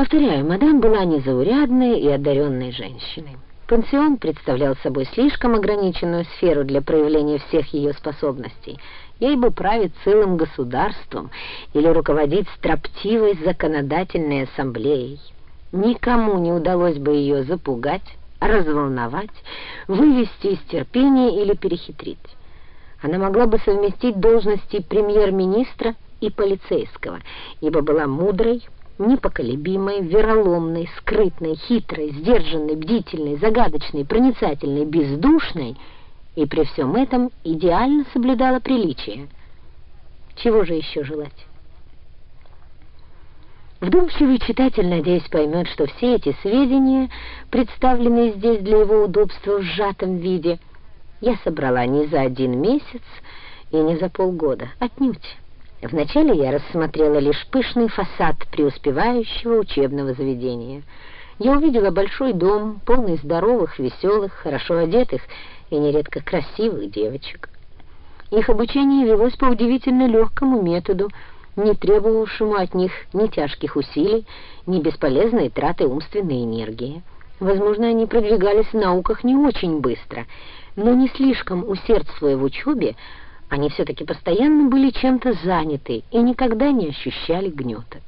Повторяю, мадам была незаурядной и одаренной женщиной. Пансион представлял собой слишком ограниченную сферу для проявления всех ее способностей. Ей бы править целым государством или руководить строптивой законодательной ассамблеей. Никому не удалось бы ее запугать, разволновать, вывести из терпения или перехитрить. Она могла бы совместить должности премьер-министра и полицейского, ибо была мудрой, непоколебимой, вероломной, скрытной, хитрой, сдержанной, бдительной, загадочной, проницательной, бездушной и при всем этом идеально соблюдала приличие. Чего же еще желать? Вдумчивый читатель, надеюсь, поймет, что все эти сведения, представленные здесь для его удобства в сжатом виде, я собрала не за один месяц и не за полгода, отнюдь. Вначале я рассмотрела лишь пышный фасад преуспевающего учебного заведения. Я увидела большой дом, полный здоровых, веселых, хорошо одетых и нередко красивых девочек. Их обучение велось по удивительно легкому методу, не требовавшему от них ни тяжких усилий, ни бесполезной траты умственной энергии. Возможно, они продвигались в науках не очень быстро, но не слишком усердствуя в учебе, они все-таки постоянно были чем-то заняты и никогда не ощущали гнета.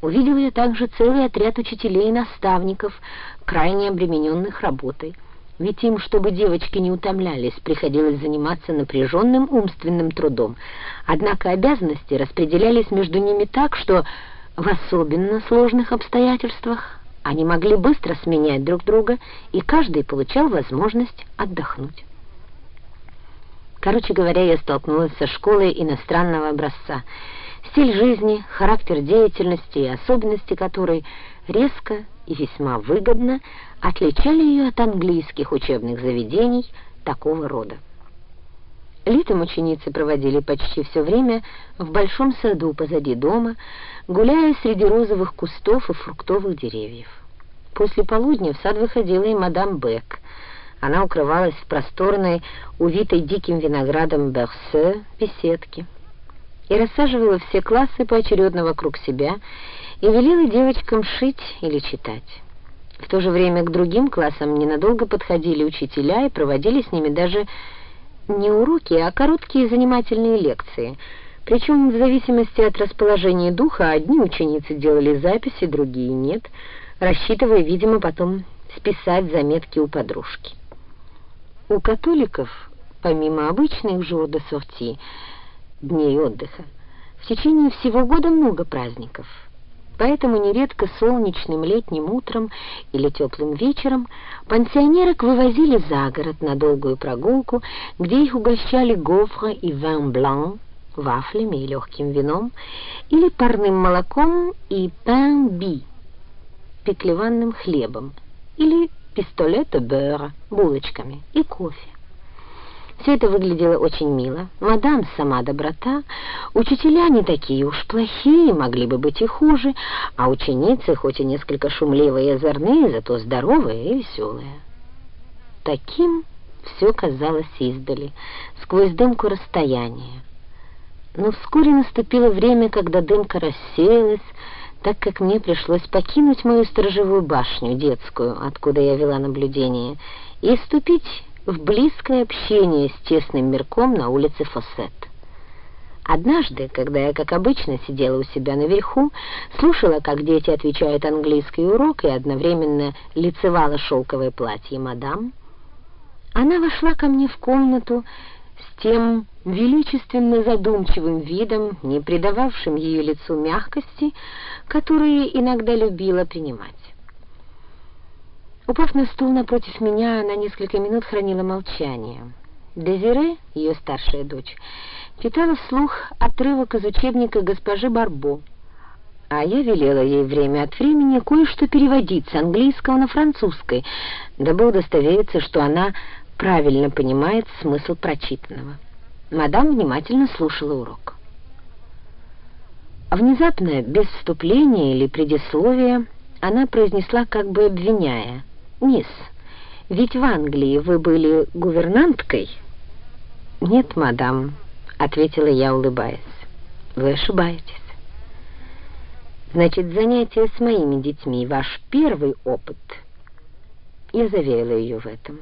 Увидела я также целый отряд учителей и наставников, крайне обремененных работой. Ведь им, чтобы девочки не утомлялись, приходилось заниматься напряженным умственным трудом. Однако обязанности распределялись между ними так, что в особенно сложных обстоятельствах они могли быстро сменять друг друга, и каждый получал возможность отдохнуть. Короче говоря, я столкнулась со школой иностранного образца. Стиль жизни, характер деятельности и особенности которой резко и весьма выгодно отличали ее от английских учебных заведений такого рода. Летом ученицы проводили почти все время в большом саду позади дома, гуляя среди розовых кустов и фруктовых деревьев. После полудня в сад выходила и мадам Бек — она укрывалась в просторной, увитой диким виноградом берсе беседке и рассаживала все классы поочередно вокруг себя и велела девочкам шить или читать. В то же время к другим классам ненадолго подходили учителя и проводили с ними даже не уроки, а короткие занимательные лекции. Причем в зависимости от расположения духа одни ученицы делали записи, другие нет, рассчитывая, видимо, потом списать заметки у подружки. У католиков, помимо обычных жур де сорти, дней отдыха, в течение всего года много праздников. Поэтому нередко солнечным летним утром или теплым вечером пансионерок вывозили за город на долгую прогулку, где их угощали гофро и вин блан, вафлями и легким вином, или парным молоком и пан би, пеклеванным хлебом, или пистолета бера, булочками и кофе. Все это выглядело очень мило. Мадам сама доброта, учителя не такие уж плохие, могли бы быть и хуже, а ученицы, хоть и несколько шумливые и озорные, зато здоровые и веселые. Таким все казалось издали, сквозь дымку расстояния. Но вскоре наступило время, когда дымка рассеялась, так как мне пришлось покинуть мою сторожевую башню детскую, откуда я вела наблюдение, и вступить в близкое общение с тесным мирком на улице Фоссет. Однажды, когда я, как обычно, сидела у себя наверху, слушала, как дети отвечают английский урок и одновременно лицевала шелковое платье мадам, она вошла ко мне в комнату тем величественно задумчивым видом, не придававшим ее лицу мягкости, которые иногда любила принимать. Упав на стул напротив меня, она несколько минут хранила молчание. Дезире, ее старшая дочь, читала вслух отрывок из учебника госпожи Барбо, а я велела ей время от времени кое-что переводить с английского на французский, дабы удостовериться, что она правильно понимает смысл прочитанного. Мадам внимательно слушала урок. Внезапно, без вступления или предисловия, она произнесла, как бы обвиняя, «Мисс, ведь в Англии вы были гувернанткой?» «Нет, мадам», — ответила я, улыбаясь, — «вы ошибаетесь». Значит, занятие с моими детьми — ваш первый опыт. Я заверила ее в этом.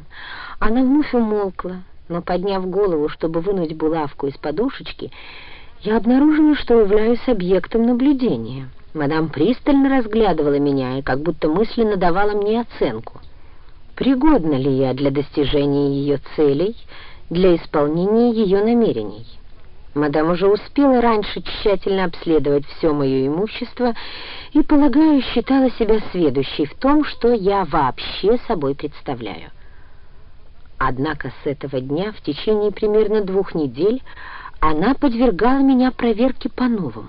Она вновь умолкла, но, подняв голову, чтобы вынуть булавку из подушечки, я обнаружила, что являюсь объектом наблюдения. Мадам пристально разглядывала меня и как будто мысленно давала мне оценку. Пригодна ли я для достижения ее целей, для исполнения ее намерений? Мадам уже успела раньше тщательно обследовать все мое имущество и, полагаю, считала себя сведущей в том, что я вообще собой представляю. Однако с этого дня в течение примерно двух недель она подвергала меня проверке по-новому.